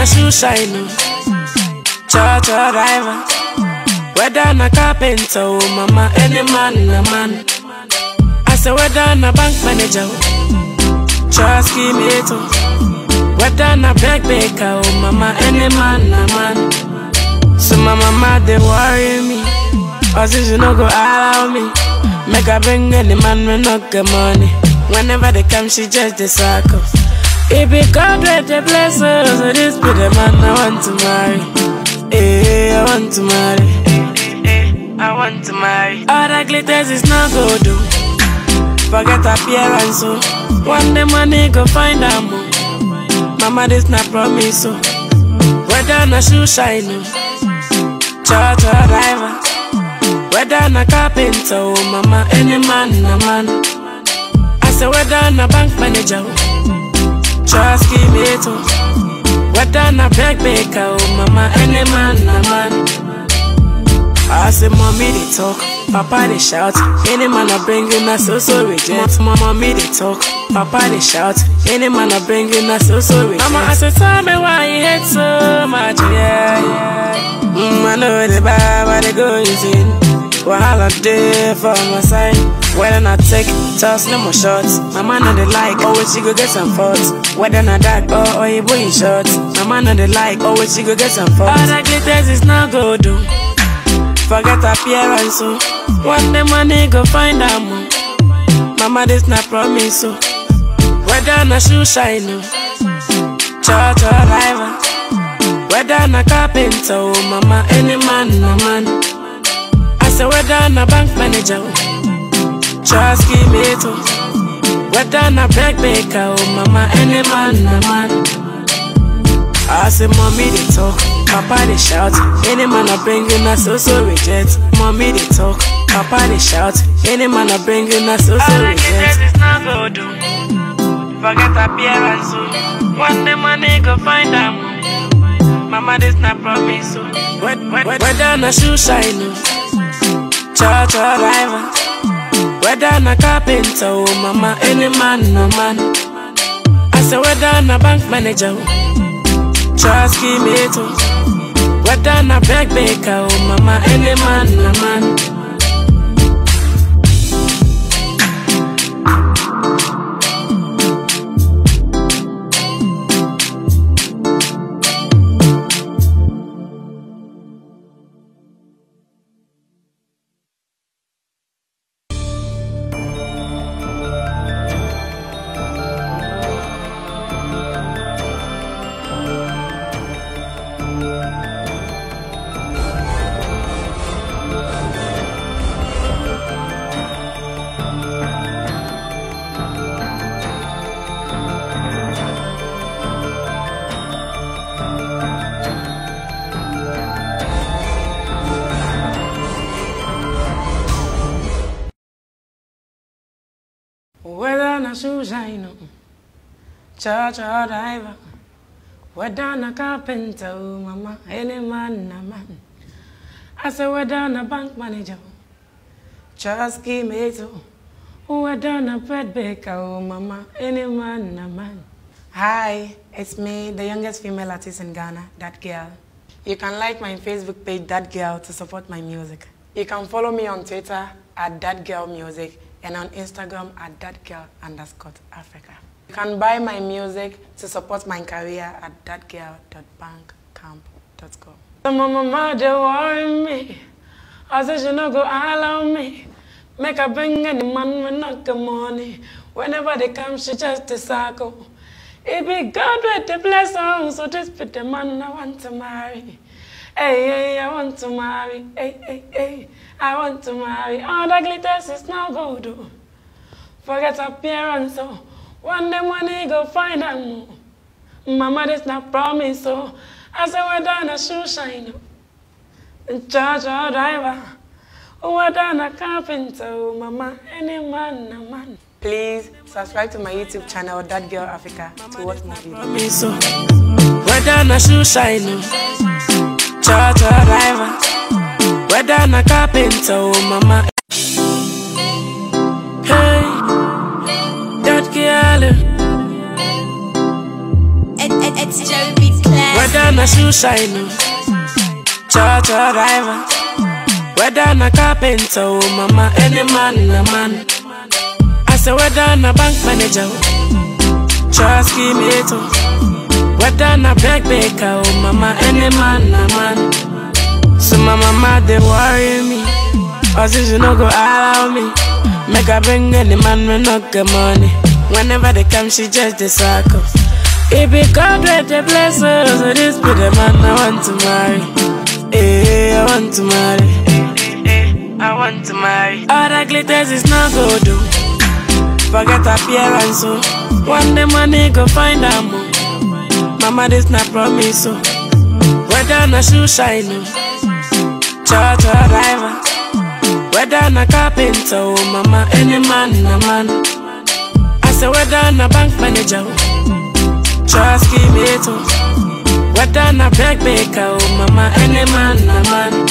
na shoe shine, oh. cha cha driver. Whether na carpenter, oh mama, any man na man. I say whether na bank manager, oh. trust mate, oh. Whether na break baker, oh mama, any man na man. So my mama they worry me, or since you no go allow me, make I bring any man we not get money. Whenever they come, she just the circle. It be with the bless her, so this be the man I want to marry. Eh, I want to marry. Eh, I want to marry. All that glitters is not though. Forget appearance, so one day money go find a mo. Mama, this not promise, so whether na shoe shine, oh. cha cha driver. Whether na carpenter, oh mama, any man na man. I say whether na bank manager, oh. Trust mate, oh. Whether na break baker, oh mama, any man na man. I say mommy they talk, papa they shout. Any man I bring in a so so reject. Mama me they talk, papa they shout. Any man I bring in a so so reject. Mama I say tell me why you hate so much, yeah yeah. Mm, I know the bad, but they go insane. Wahala day for my side. Whether not take, toss no more shots. My man on the like, always she go get some faults. Whether not that or or you boy in shorts. My man on the like, always she go get some faults. All that glitters is not though. Forget appearance, so one day money go find a mo. Mama, this not promise, so whether na shoe shine, oh. cha cha driver. Whether na carpenter, oh mama, any man na man. I say whether na bank manager, oh. Mate, oh. Whether na break baker, oh mama, any man na man. I say mommy they talk, papa they shout. Any man I bring in a so so reject. Mommy they talk, papa they shout. Any man I bring in a so so reject. It's not good, oh. Forget appearance, so one day money go find them. Oh. Mama this not promise, oh. so whether na shoe shine, oh. cha cha driver. Whether na carpenter, oh mama, any man no man. I say whether na bank manager, oh. Trust me oh. Whether na break baker, oh mama, any man na man. Na shoe shine, oh. cha cha driver. Whether na carpenter, oh mama, any man na man. I say na bank manager, oh. trust mate, oh. Na bread baker, oh mama, any man na man. Hi, it's me, the youngest female artist in Ghana, that girl. You can like my Facebook page, That Girl, to support my music. You can follow me on Twitter at That Girl Music and on Instagram at That Girl underscore Africa. You can buy my music to support my career at thatgirl.bandcamp.com. So my mama they worry me. I said she no go allow me. Make her bring any man when not the money. Whenever they come, she just a circle. It be God with the blessing, so this be the man I want to marry. Hey, hey, I want to marry. Hey, hey, hey, I want to marry. All the glitters is now gold. oh. Forget appearance, so one day money go find them. Mama, this not promise, so I say we're down a shoe shine. Charge or driver. We're down a carpenter, oh, mama, any man, a man. Please subscribe to my YouTube channel, That Girl Africa, to watch more videos. Whether na shoe shine, oh. cha cha driver. Whether na carpenter, oh mama. Hey, that girl. Whether Whether na shoe shine, oh. Cha cha driver. Whether na carpenter, oh mama, any man na man. I say whether na bank manager. Trust mate, oh. Whether na break baker, oh mama, any man na man. So my mama they worry me, or since you no go allow me, make I bring any man we not get money. Whenever they come, she just the circle. It be God with the bless her, so this be the man I want to marry. Eh, I want to marry. Eh, eh, I want to marry. All that glitters is not good, do. Forget appearance, so one day money go find a mo. Mama, this not promise, so whether na shoe shine, oh. cha cha driver. Whether na carpenter, oh mama, any man na man. I say whether na bank manager, oh. trust mate, oh. Whether na break baker, oh mama, any man na man.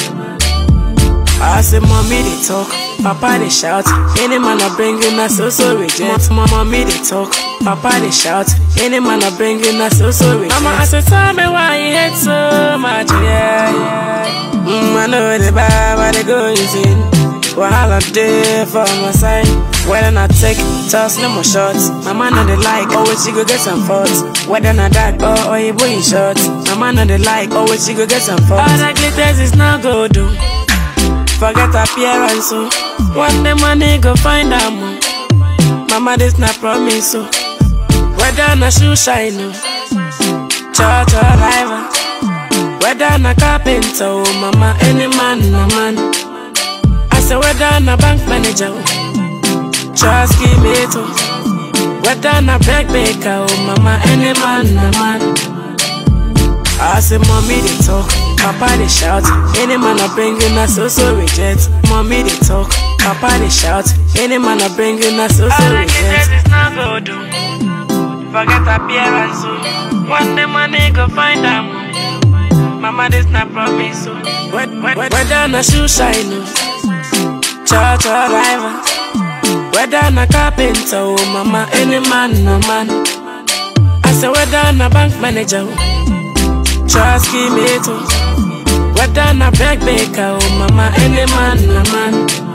I say mommy they talk, papa they shout. Any man I bring in a so so reject. Mama mommy they talk, papa they shout. Any man I bring in a so so reject. Mama I say tell me why you hate so much, yeah yeah. Mm, I know the but they go insane. Wahala day for my side. Whether not take, toss no more shots. My man on the like, always she go get some faults. Whether not that or or you boy in shorts. My man on the like, always she go get some faults. All that glitters is not good, do. Forget appearance, so one day money go find a mo. Oh. Mama, this not promise, so whether na shoe shine, oh. cha cha driver. Whether na carpenter, oh mama, any man na man. I say whether na bank manager, oh. trust mate, oh. Whether na break baker, oh mama, any man na man. I say mommy they talk, papa they shout. Any man I bring in a so so reject. Mommy they talk, papa they shout. Any man I bring in a so so reject. It's not good, do. Forget appearance, so one day money go find them. Oh. Mama this not promise, oh. so whether na shoe shine, oh. cha cha driver. Whether na carpenter, oh mama, any man no man. I say whether na bank manager, oh. Trust mate, oh. Whether na break baker, oh mama, any man na man.